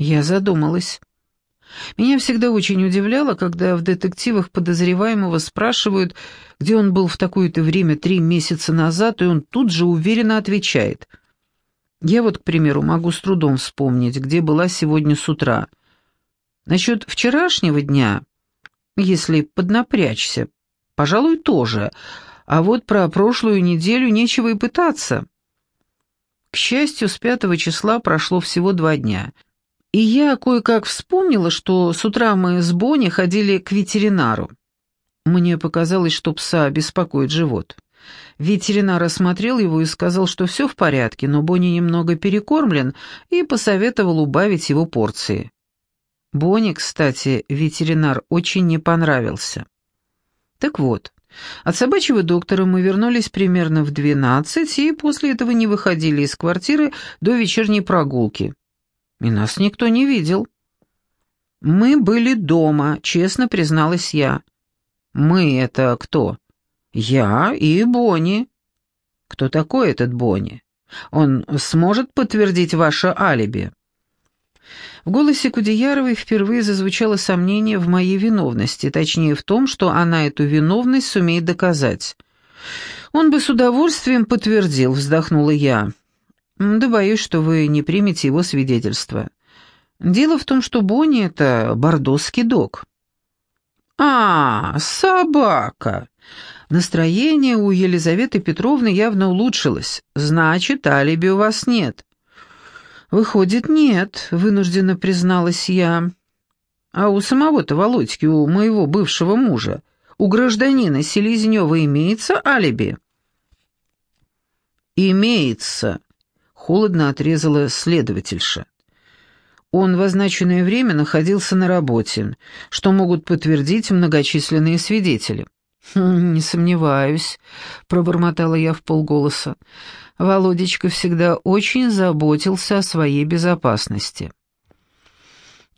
Я задумалась. Меня всегда очень удивляло, когда в детективах подозреваемого спрашивают, где он был в такое-то время три месяца назад, и он тут же уверенно отвечает. Я вот, к примеру, могу с трудом вспомнить, где была сегодня с утра. Насчет вчерашнего дня, если поднапрячься, пожалуй, тоже, а вот про прошлую неделю нечего и пытаться. К счастью, с пятого числа прошло всего два дня — и я кое-как вспомнила, что с утра мы с Бонни ходили к ветеринару. Мне показалось, что пса беспокоит живот. Ветеринар осмотрел его и сказал, что все в порядке, но Бонни немного перекормлен и посоветовал убавить его порции. Бонни, кстати, ветеринар очень не понравился. Так вот, от собачьего доктора мы вернулись примерно в двенадцать и после этого не выходили из квартиры до вечерней прогулки. И нас никто не видел. Мы были дома, честно призналась я. Мы — это кто? Я и Бонни. Кто такой этот Бонни? Он сможет подтвердить ваше алиби? В голосе Кудеяровой впервые зазвучало сомнение в моей виновности, точнее в том, что она эту виновность сумеет доказать. «Он бы с удовольствием подтвердил», — вздохнула я. Да боюсь, что вы не примете его свидетельство. Дело в том, что Бонни — это бордосский дог». «А, собака!» Настроение у Елизаветы Петровны явно улучшилось. «Значит, алиби у вас нет». «Выходит, нет», — вынужденно призналась я. «А у самого-то Володьки, у моего бывшего мужа, у гражданина Селезнева имеется алиби?» «Имеется», холодно отрезала следовательша. Он в означенное время находился на работе, что могут подтвердить многочисленные свидетели. «Хм, «Не сомневаюсь», — пробормотала я в полголоса. Володечка всегда очень заботился о своей безопасности.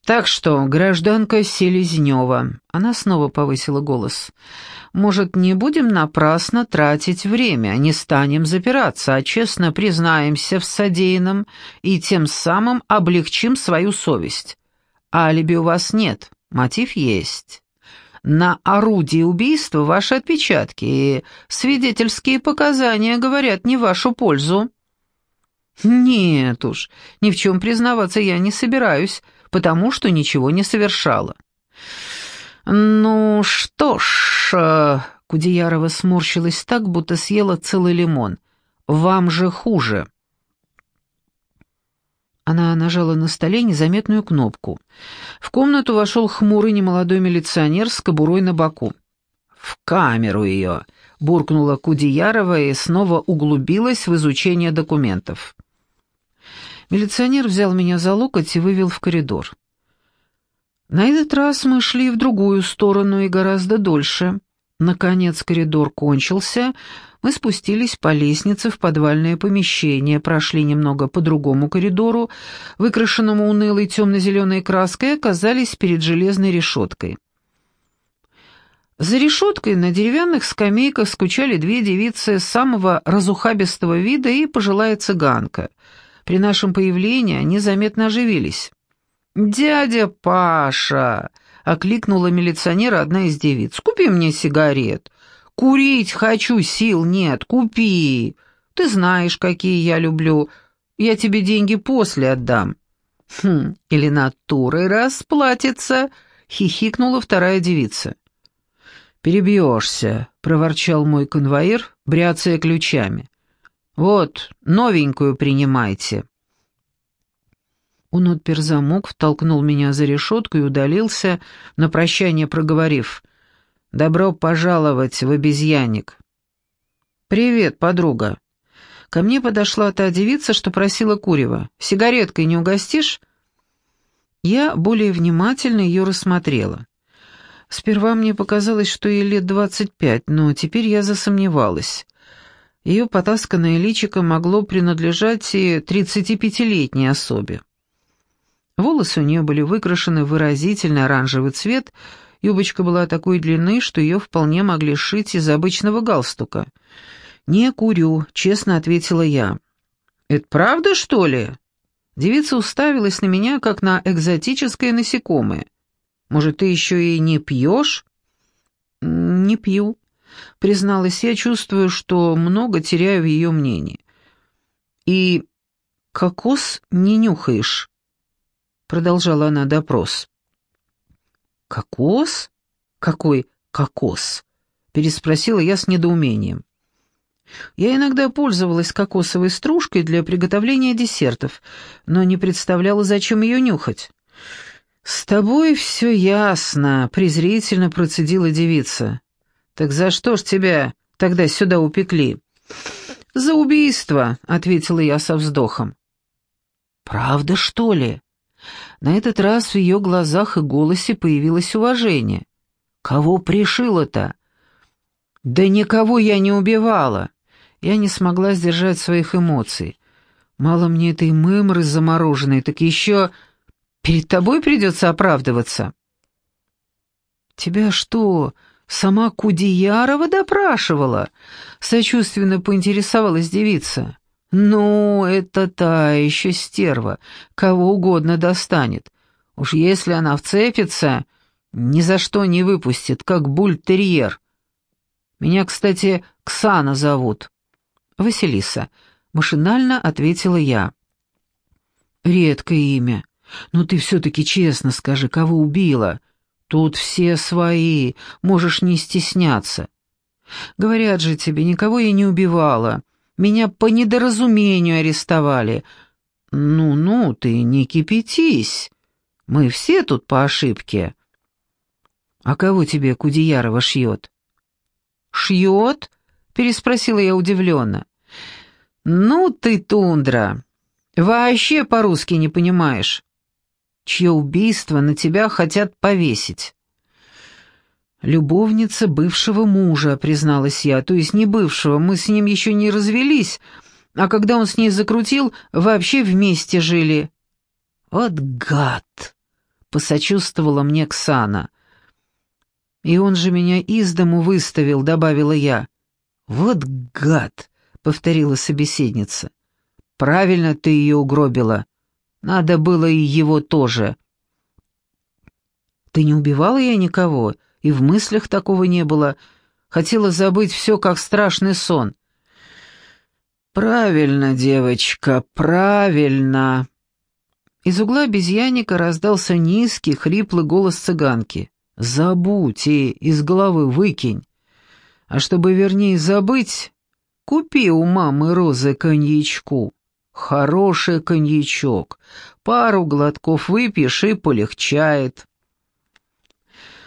«Так что, гражданка Селезнева», — она снова повысила голос, — «может, не будем напрасно тратить время, не станем запираться, а честно признаемся в содеянном и тем самым облегчим свою совесть. Алиби у вас нет, мотив есть. На орудии убийства ваши отпечатки, и свидетельские показания говорят не вашу пользу». «Нет уж, ни в чем признаваться я не собираюсь», потому что ничего не совершала. «Ну что ж...» э, — Кудеярова сморщилась так, будто съела целый лимон. «Вам же хуже». Она нажала на столе незаметную кнопку. В комнату вошел хмурый немолодой милиционер с кобурой на боку. «В камеру ее!» — буркнула Кудеярова и снова углубилась в изучение документов. Милиционер взял меня за локоть и вывел в коридор. На этот раз мы шли в другую сторону и гораздо дольше. Наконец коридор кончился, мы спустились по лестнице в подвальное помещение, прошли немного по другому коридору, выкрашенному унылой темно-зеленой краской, и оказались перед железной решеткой. За решеткой на деревянных скамейках скучали две девицы самого разухабистого вида и пожилая цыганка — при нашем появлении они заметно оживились. «Дядя Паша!» — окликнула милиционера одна из девиц. «Купи мне сигарет. Курить хочу, сил нет. Купи. Ты знаешь, какие я люблю. Я тебе деньги после отдам». «Хм, или натурой расплатится», — хихикнула вторая девица. «Перебьешься», — проворчал мой конвоир, бряцая ключами. «Вот, новенькую принимайте». Он отпер замок, втолкнул меня за решетку и удалился, на прощание проговорив «Добро пожаловать в обезьянник». «Привет, подруга». Ко мне подошла та девица, что просила курева. «Сигареткой не угостишь?» Я более внимательно ее рассмотрела. Сперва мне показалось, что ей лет двадцать пять, но теперь я засомневалась. Ее потасканное личико могло принадлежать и 35-летней особе. Волосы у нее были выкрашены в выразительный оранжевый цвет, юбочка была такой длины, что ее вполне могли шить из обычного галстука. «Не курю», — честно ответила я. «Это правда, что ли?» Девица уставилась на меня, как на экзотическое насекомое. «Может, ты еще и не пьешь?» «Не пью», — призналась я, чувствую, что много теряю в ее мнении. «И кокос не нюхаешь?» — продолжала она допрос. «Кокос? Какой кокос?» — переспросила я с недоумением. Я иногда пользовалась кокосовой стружкой для приготовления десертов, но не представляла, зачем ее нюхать. «С тобой все ясно», — презрительно процедила девица. «Так за что ж тебя тогда сюда упекли?» «За убийство», — ответила я со вздохом. «Правда, что ли?» На этот раз в ее глазах и голосе появилось уважение. «Кого пришила-то?» «Да никого я не убивала!» Я не смогла сдержать своих эмоций. Мало мне этой мымры замороженной, так еще перед тобой придется оправдываться. «Тебя что, сама Кудеярова допрашивала?» — сочувственно поинтересовалась девица. «Ну, это та еще стерва, кого угодно достанет. Уж если она вцепится, ни за что не выпустит, как бультерьер. Меня, кстати, Ксана зовут». «Василиса», — машинально ответила я. «Редкое имя. Но ты все-таки честно скажи, кого убила? Тут все свои, можешь не стесняться. Говорят же тебе, никого я не убивала. Меня по недоразумению арестовали. Ну-ну, ты не кипятись. Мы все тут по ошибке». «А кого тебе Кудеярова шьет?» «Шьет?» — переспросила я удивленно. «Ну ты, тундра, вообще по-русски не понимаешь. Чье убийство на тебя хотят повесить?» «Любовница бывшего мужа», — призналась я, то есть не бывшего, мы с ним еще не развелись, а когда он с ней закрутил, вообще вместе жили». «Вот гад!» — посочувствовала мне Ксана. «И он же меня из дому выставил», — добавила я. «Вот гад!» — повторила собеседница. «Правильно ты ее угробила. Надо было и его тоже». «Ты не убивала я никого, и в мыслях такого не было. Хотела забыть все, как страшный сон». «Правильно, девочка, правильно!» Из угла обезьянника раздался низкий, хриплый голос цыганки. «Забудь и из головы выкинь. А чтобы вернее забыть, купи у мамы Розы коньячку. Хороший коньячок. Пару глотков выпьешь и полегчает.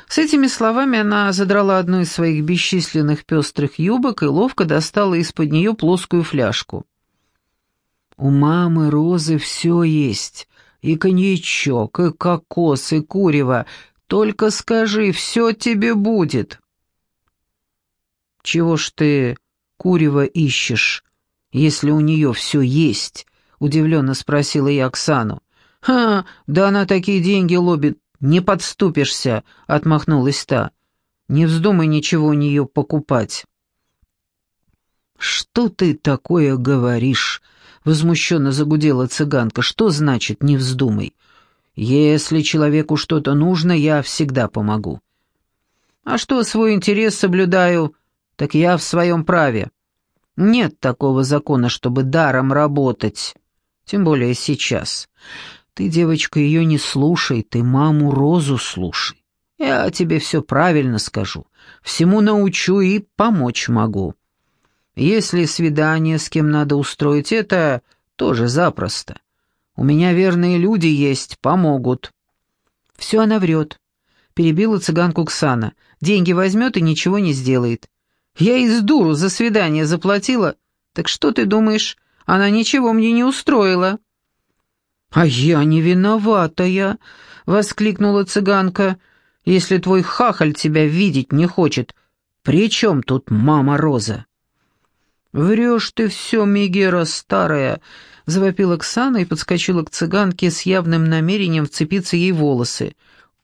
С этими словами она задрала одну из своих бесчисленных пестрых юбок и ловко достала из-под нее плоскую фляжку. «У мамы Розы все есть, и коньячок, и кокос, и курево. Только скажи, все тебе будет». «Чего ж ты курева ищешь, если у нее все есть?» — удивленно спросила я Оксану. «Ха, да она такие деньги лобит, не подступишься», — отмахнулась та. «Не вздумай ничего у нее покупать». «Что ты такое говоришь?» — возмущенно загудела цыганка. «Что значит «не вздумай»? Если человеку что-то нужно, я всегда помогу». «А что свой интерес соблюдаю?» так я в своем праве. Нет такого закона, чтобы даром работать, тем более сейчас. Ты, девочка, ее не слушай, ты маму Розу слушай. Я тебе все правильно скажу, всему научу и помочь могу. Если свидание с кем надо устроить, это тоже запросто. У меня верные люди есть, помогут». «Все она врет», — перебила цыганку Ксана. «Деньги возьмет и ничего не сделает. Я из дуру за свидание заплатила. Так что ты думаешь, она ничего мне не устроила?» «А я не виноватая!» — воскликнула цыганка. «Если твой хахаль тебя видеть не хочет, при чем тут мама Роза?» «Врешь ты все, Мегера старая!» — завопила Ксана и подскочила к цыганке с явным намерением вцепиться ей волосы.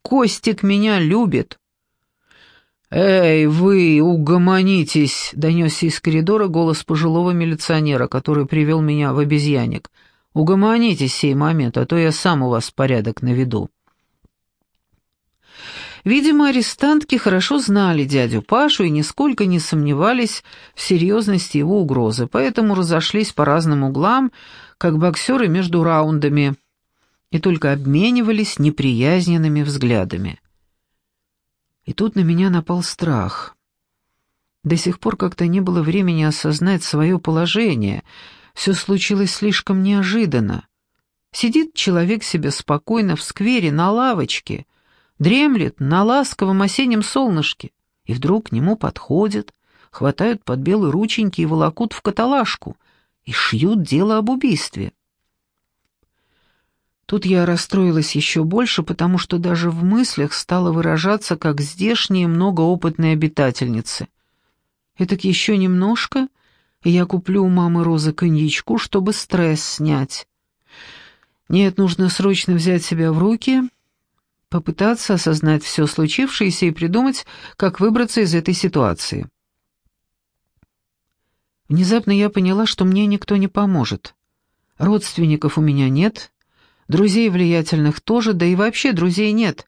«Костик меня любит!» «Эй, вы, угомонитесь!» — донесся из коридора голос пожилого милиционера, который привел меня в обезьянник. Угомонитесь сей момент, а то я сам у вас порядок наведу». Видимо, арестантки хорошо знали дядю Пашу и нисколько не сомневались в серьезности его угрозы, поэтому разошлись по разным углам, как боксеры между раундами, и только обменивались неприязненными взглядами. И тут на меня напал страх. До сих пор как-то не было времени осознать свое положение, все случилось слишком неожиданно. Сидит человек себе спокойно в сквере на лавочке — дремлет на ласковом осеннем солнышке, и вдруг к нему подходят, хватают под белые рученьки и волокут в каталажку, и шьют дело об убийстве. Тут я расстроилась еще больше, потому что даже в мыслях стала выражаться как здешние многоопытные обитательницы. Этак еще немножко, и я куплю у мамы Розы коньячку, чтобы стресс снять. Нет, нужно срочно взять себя в руки попытаться осознать все случившееся и придумать, как выбраться из этой ситуации. Внезапно я поняла, что мне никто не поможет. Родственников у меня нет, друзей влиятельных тоже, да и вообще друзей нет.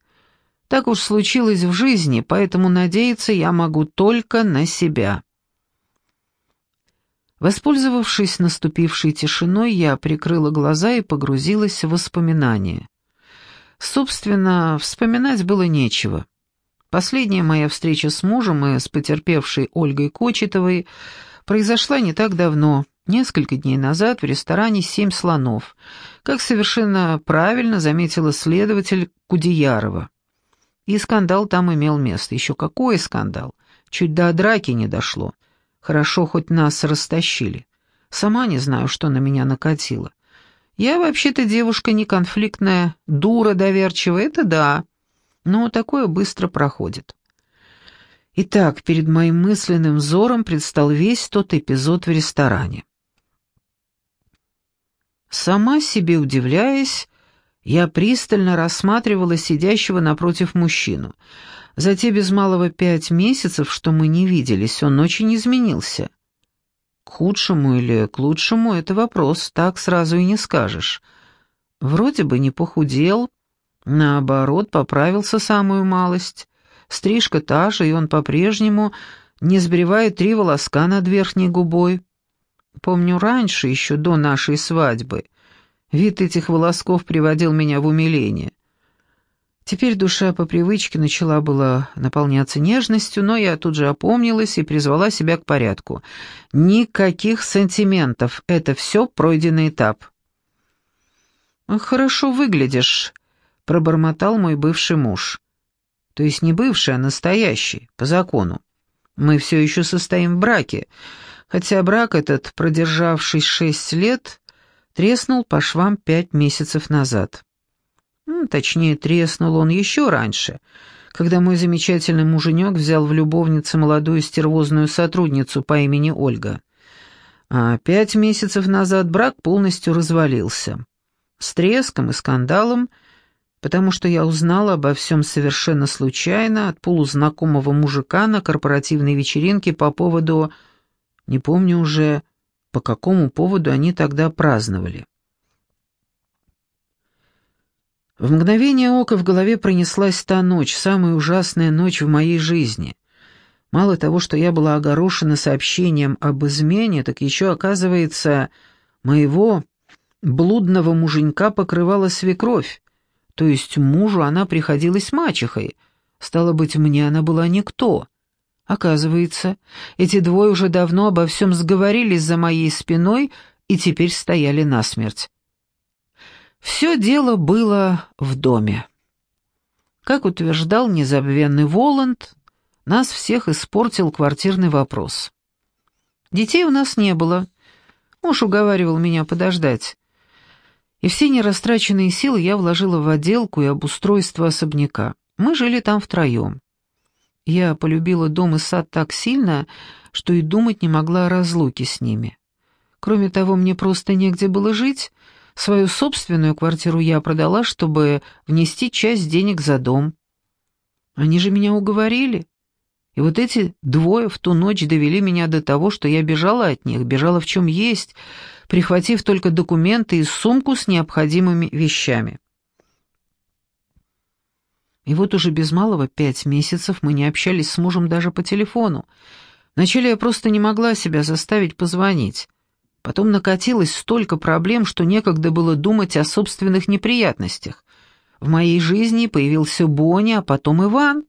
Так уж случилось в жизни, поэтому надеяться я могу только на себя. Воспользовавшись наступившей тишиной, я прикрыла глаза и погрузилась в воспоминания. Собственно, вспоминать было нечего. Последняя моя встреча с мужем и с потерпевшей Ольгой Кочетовой произошла не так давно, несколько дней назад в ресторане «Семь слонов», как совершенно правильно заметила следователь Кудеярова. И скандал там имел место. Еще какой скандал? Чуть до драки не дошло. Хорошо, хоть нас растащили. Сама не знаю, что на меня накатило. Я вообще-то девушка не конфликтная, дура доверчивая, это да, но такое быстро проходит. Итак, перед моим мысленным взором предстал весь тот эпизод в ресторане. Сама себе удивляясь, я пристально рассматривала сидящего напротив мужчину. За те без малого пять месяцев, что мы не виделись, он очень изменился. К худшему или к лучшему — это вопрос, так сразу и не скажешь. Вроде бы не похудел, наоборот, поправился самую малость. Стрижка та же, и он по-прежнему не сбривает три волоска над верхней губой. Помню, раньше, еще до нашей свадьбы, вид этих волосков приводил меня в умиление. Теперь душа по привычке начала была наполняться нежностью, но я тут же опомнилась и призвала себя к порядку. Никаких сантиментов, это все пройденный этап. «Хорошо выглядишь», — пробормотал мой бывший муж. То есть не бывший, а настоящий, по закону. Мы все еще состоим в браке, хотя брак этот, продержавшись шесть лет, треснул по швам пять месяцев назад. Точнее, треснул он еще раньше, когда мой замечательный муженек взял в любовницы молодую стервозную сотрудницу по имени Ольга. А пять месяцев назад брак полностью развалился. С треском и скандалом, потому что я узнала обо всем совершенно случайно от полузнакомого мужика на корпоративной вечеринке по поводу... Не помню уже, по какому поводу они тогда праздновали. В мгновение ока в голове пронеслась та ночь, самая ужасная ночь в моей жизни. Мало того, что я была огорошена сообщением об измене, так еще, оказывается, моего блудного муженька покрывала свекровь, то есть мужу она приходилась мачехой, стало быть, мне она была никто. Оказывается, эти двое уже давно обо всем сговорились за моей спиной и теперь стояли насмерть. Все дело было в доме. Как утверждал незабвенный Воланд, нас всех испортил квартирный вопрос. Детей у нас не было. Муж уговаривал меня подождать. И все нерастраченные силы я вложила в отделку и обустройство особняка. Мы жили там втроем. Я полюбила дом и сад так сильно, что и думать не могла о разлуке с ними. Кроме того, мне просто негде было жить, Свою собственную квартиру я продала, чтобы внести часть денег за дом. Они же меня уговорили. И вот эти двое в ту ночь довели меня до того, что я бежала от них, бежала в чем есть, прихватив только документы и сумку с необходимыми вещами. И вот уже без малого пять месяцев мы не общались с мужем даже по телефону. Вначале я просто не могла себя заставить позвонить. Потом накатилось столько проблем, что некогда было думать о собственных неприятностях. В моей жизни появился Бонни, а потом Иван.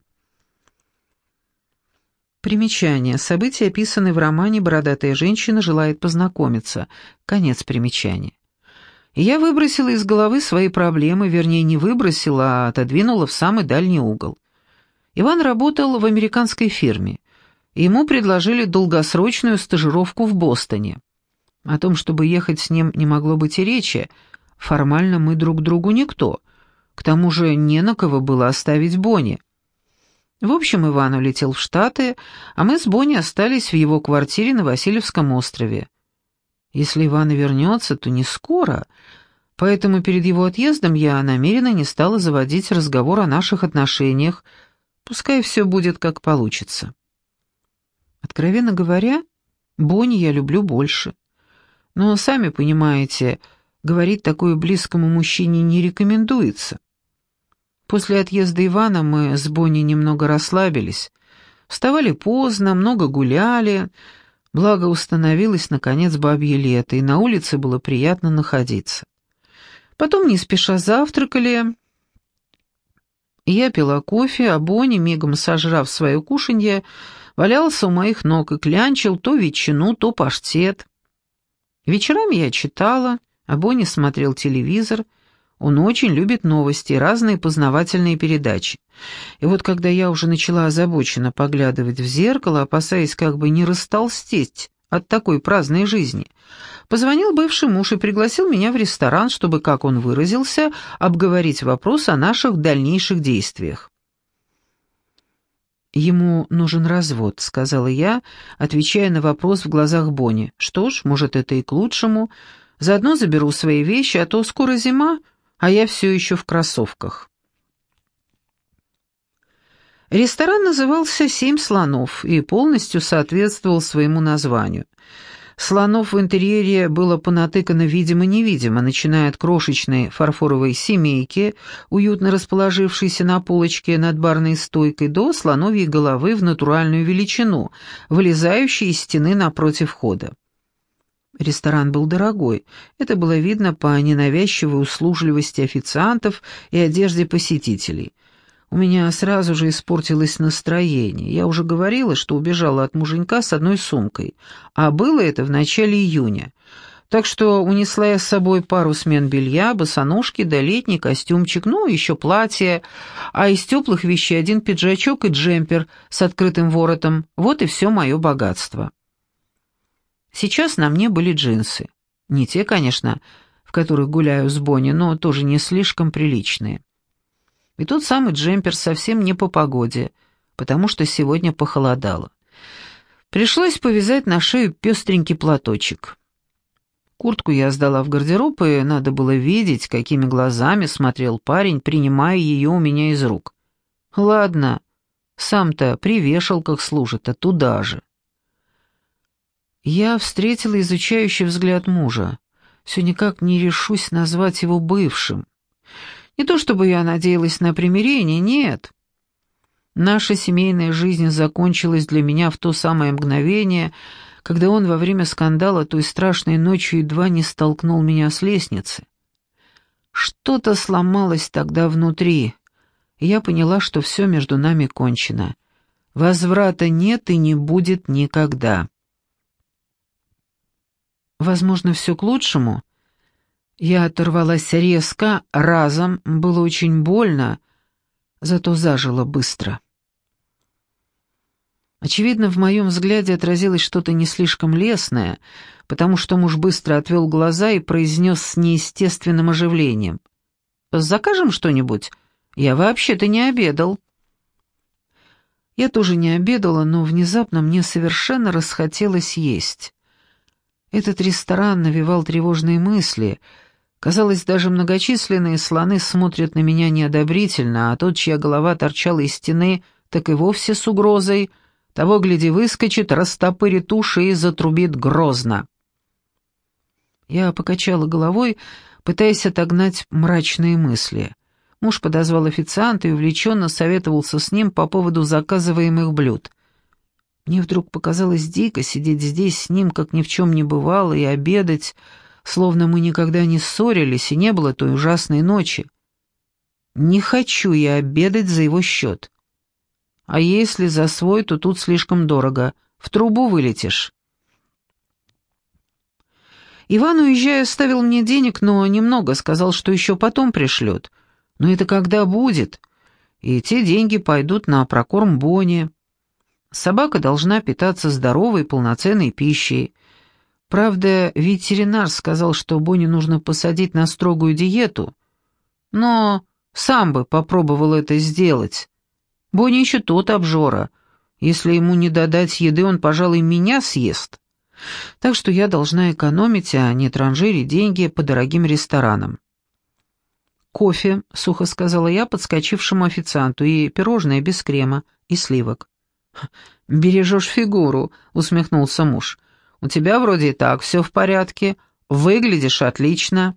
Примечание. События описаны в романе «Бородатая женщина желает познакомиться». Конец примечания. Я выбросила из головы свои проблемы, вернее, не выбросила, а отодвинула в самый дальний угол. Иван работал в американской фирме. Ему предложили долгосрочную стажировку в Бостоне. О том, чтобы ехать с ним, не могло быть и речи. Формально мы друг другу никто. К тому же не на кого было оставить Бонни. В общем, Иван улетел в Штаты, а мы с Бонни остались в его квартире на Васильевском острове. Если Иван вернется, то не скоро, поэтому перед его отъездом я намеренно не стала заводить разговор о наших отношениях, пускай все будет как получится. Откровенно говоря, Бонни я люблю больше. Но, сами понимаете, говорить такое близкому мужчине не рекомендуется. После отъезда Ивана мы с Бонни немного расслабились. Вставали поздно, много гуляли. Благо установилось, наконец, бабье лето, и на улице было приятно находиться. Потом не спеша завтракали. Я пила кофе, а Бонни, мигом сожрав свое кушанье, валялся у моих ног и клянчил то ветчину, то паштет. Вечерами я читала, а Бонни смотрел телевизор. Он очень любит новости и разные познавательные передачи. И вот когда я уже начала озабоченно поглядывать в зеркало, опасаясь как бы не растолстеть от такой праздной жизни, позвонил бывший муж и пригласил меня в ресторан, чтобы, как он выразился, обговорить вопрос о наших дальнейших действиях. «Ему нужен развод», — сказала я, отвечая на вопрос в глазах Бонни. «Что ж, может, это и к лучшему. Заодно заберу свои вещи, а то скоро зима, а я все еще в кроссовках». Ресторан назывался «Семь слонов» и полностью соответствовал своему названию — Слонов в интерьере было понатыкано видимо-невидимо, начиная от крошечной фарфоровой семейки, уютно расположившейся на полочке над барной стойкой, до слоновьей головы в натуральную величину, вылезающей из стены напротив входа. Ресторан был дорогой, это было видно по ненавязчивой услужливости официантов и одежде посетителей – у меня сразу же испортилось настроение. Я уже говорила, что убежала от муженька с одной сумкой, а было это в начале июня. Так что унесла я с собой пару смен белья, босоножки да летний костюмчик, ну, еще платье, а из теплых вещей один пиджачок и джемпер с открытым воротом. Вот и все мое богатство. Сейчас на мне были джинсы. Не те, конечно, в которых гуляю с Бонни, но тоже не слишком приличные. И тот самый джемпер совсем не по погоде, потому что сегодня похолодало. Пришлось повязать на шею пестренький платочек. Куртку я сдала в гардероб, и надо было видеть, какими глазами смотрел парень, принимая ее у меня из рук. Ладно, сам-то при вешалках служит, а туда же. Я встретила изучающий взгляд мужа. Все никак не решусь назвать его бывшим. Не то чтобы я надеялась на примирение, нет. Наша семейная жизнь закончилась для меня в то самое мгновение, когда он во время скандала той страшной ночью едва не столкнул меня с лестницы. Что-то сломалось тогда внутри, и я поняла, что все между нами кончено. Возврата нет и не будет никогда. Возможно, все к лучшему — я оторвалась резко, разом, было очень больно, зато зажило быстро. Очевидно, в моем взгляде отразилось что-то не слишком лестное, потому что муж быстро отвел глаза и произнес с неестественным оживлением. «Закажем что-нибудь? Я вообще-то не обедал». Я тоже не обедала, но внезапно мне совершенно расхотелось есть. Этот ресторан навевал тревожные мысли — Казалось, даже многочисленные слоны смотрят на меня неодобрительно, а тот, чья голова торчала из стены, так и вовсе с угрозой, Того, гляди, выскочит, растопырит уши и затрубит грозно. Я покачала головой, пытаясь отогнать мрачные мысли. Муж подозвал официанта и увлеченно советовался с ним по поводу заказываемых блюд. Мне вдруг показалось дико сидеть здесь с ним, как ни в чем не бывало, и обедать, словно мы никогда не ссорились и не было той ужасной ночи. Не хочу я обедать за его счет. А если за свой, то тут слишком дорого. В трубу вылетишь. Иван, уезжая, оставил мне денег, но немного, сказал, что еще потом пришлет. Но это когда будет? И те деньги пойдут на прокорм Бони. Собака должна питаться здоровой, полноценной пищей. Правда, ветеринар сказал, что Бони нужно посадить на строгую диету. Но сам бы попробовал это сделать. Бони еще тот обжора. Если ему не додать еды, он, пожалуй, меня съест. Так что я должна экономить, а не транжирить деньги по дорогим ресторанам. «Кофе», — сухо сказала я подскочившему официанту, «и пирожное без крема и сливок». «Бережешь фигуру», — усмехнулся муж. «У тебя вроде и так все в порядке, выглядишь отлично».